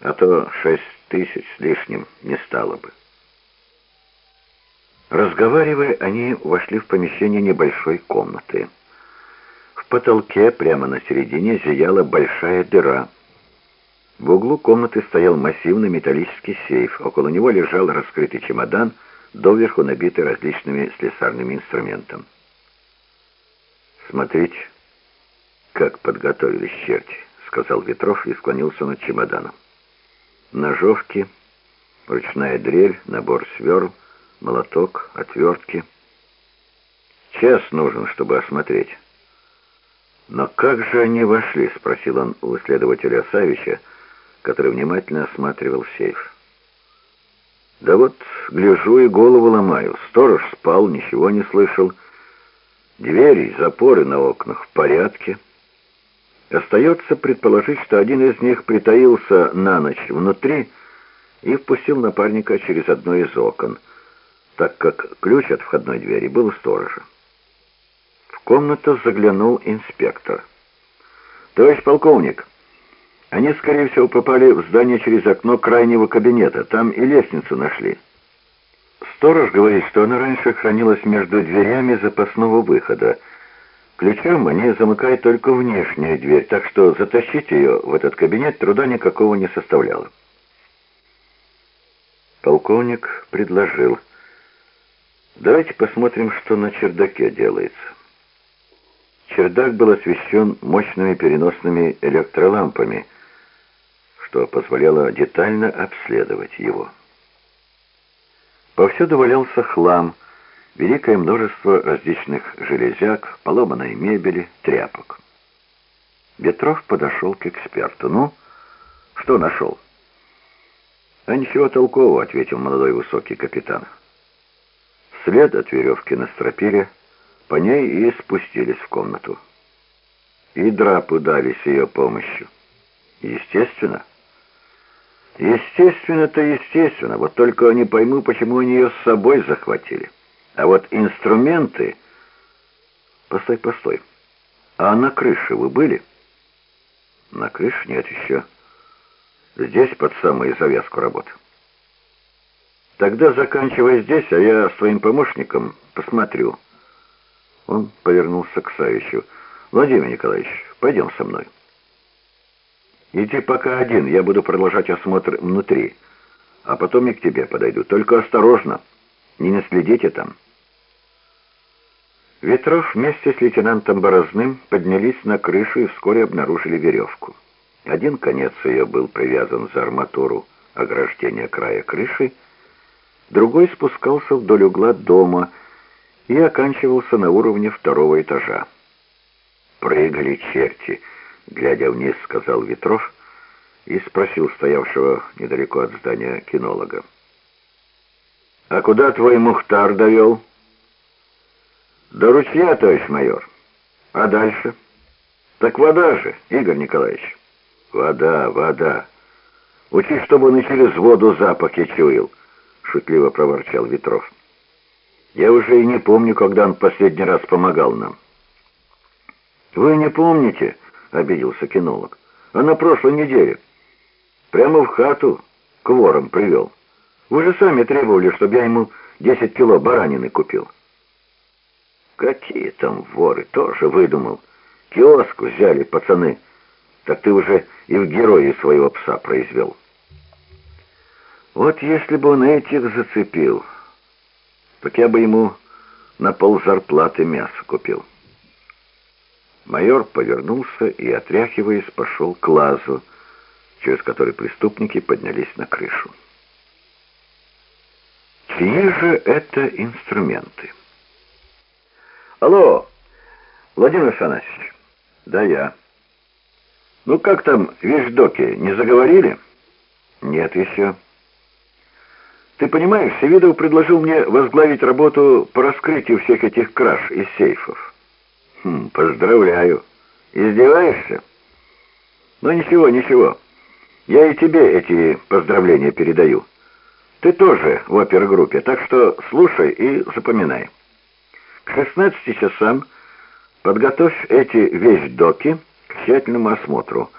а то шесть тысяч с лишним не стало бы. Разговаривая, они вошли в помещение небольшой комнаты. В потолке прямо на середине зияла большая дыра. В углу комнаты стоял массивный металлический сейф. Около него лежал раскрытый чемодан, доверху набитый различными слесарными инструментами. «Смотрите, как подготовились черти», — сказал Ветров и склонился над чемоданом. «Ножовки, ручная дрель, набор сверл, молоток, отвертки. Час нужен, чтобы осмотреть». «Но как же они вошли?» — спросил он у следователя Савича, который внимательно осматривал сейф. «Да вот, гляжу и голову ломаю. Сторож спал, ничего не слышал». Двери, запоры на окнах в порядке. Остается предположить, что один из них притаился на ночь внутри и впустил напарника через одно из окон, так как ключ от входной двери был у сторожа. В комнату заглянул инспектор. «Товарищ полковник, они, скорее всего, попали в здание через окно крайнего кабинета. Там и лестницу нашли». Сторож говорит, что она раньше хранилась между дверями запасного выхода. Ключом они замыкают только внешнюю дверь, так что затащить ее в этот кабинет труда никакого не составляло. Полковник предложил. Давайте посмотрим, что на чердаке делается. Чердак был освещен мощными переносными электролампами, что позволяло детально обследовать его. Повсюду валялся хлам, великое множество различных железяк, поломанной мебели, тряпок. Ветров подошел к эксперту. «Ну, что нашел?» «А ничего толкового», — ответил молодой высокий капитан. След от веревки на стропиле, по ней и спустились в комнату. И драпы дали с ее помощью. Естественно. Естественно-то естественно, вот только не пойму, почему они ее с собой захватили. А вот инструменты... Постой, постой. А на крыше вы были? На крыше нет еще. Здесь под самую завязку работы. Тогда заканчивай здесь, а я с твоим помощником посмотрю. Он повернулся к Савичу. Владимир Николаевич, пойдем со мной. Иди пока один, я буду продолжать осмотр внутри. А потом и к тебе подойду. Только осторожно, не наследите там. Ветров вместе с лейтенантом Борозным поднялись на крышу и вскоре обнаружили веревку. Один конец ее был привязан за арматуру ограждения края крыши, другой спускался вдоль угла дома и оканчивался на уровне второго этажа. «Прыгали черти!» глядя вниз, сказал Ветров и спросил стоявшего недалеко от здания кинолога. «А куда твой Мухтар довел?» «До ручья, товарищ майор. А дальше?» «Так вода же, Игорь Николаевич». «Вода, вода. Учи, чтобы он и через воду запахи чуял», — шутливо проворчал Ветров. «Я уже и не помню, когда он последний раз помогал нам». «Вы не помните?» — обиделся кинолог. «А на прошлой неделе. Прямо в хату к ворам привел. Вы же сами требовали, чтобы я ему 10 кило баранины купил». «Какие там воры? Тоже выдумал. Киоск взяли пацаны. Так ты уже и в герои своего пса произвел». «Вот если бы он этих зацепил, так я бы ему на пол зарплаты мясо купил». Майор повернулся и, отряхиваясь, пошел к лазу, через который преступники поднялись на крышу. Чьи же это инструменты? Алло, Владимир Афанасьевич. Да, я. Ну как там вещдоки, не заговорили? Нет еще. Ты понимаешь, Севидов предложил мне возглавить работу по раскрытию всех этих краж из сейфов. Хм, поздравляю. Издеваешься? Ну ничего, ничего. Я и тебе эти поздравления передаю. Ты тоже в опергруппе, так что слушай и запоминай. К 16 часам подготовь эти вещдоки к тщательному осмотру.